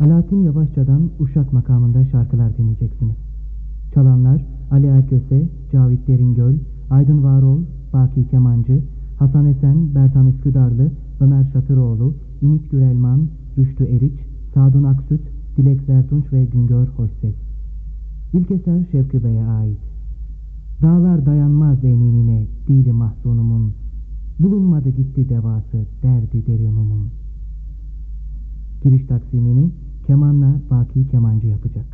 Alaaddin Yavaşça'dan Uşak makamında şarkılar dinleyeceksiniz. Çalanlar Ali Erköse, Cavit Deringöl, Aydın Varol, Baki Kemancı, Hasan Esen, Bertan Üsküdarlı, Ömer Şatıroğlu, Ümit Gürelman, Rüştü Eriç, Sadun Aksüt, Dilek Zertunç ve Güngör Hoşses. İlk eser Şevki Bey'e ait. Dağlar dayanmaz eninine, dili mahzunumun. Bulunmadı gitti devası, derdi derinumun. Giriş taksimini kemanla Baki Kemancı yapacak.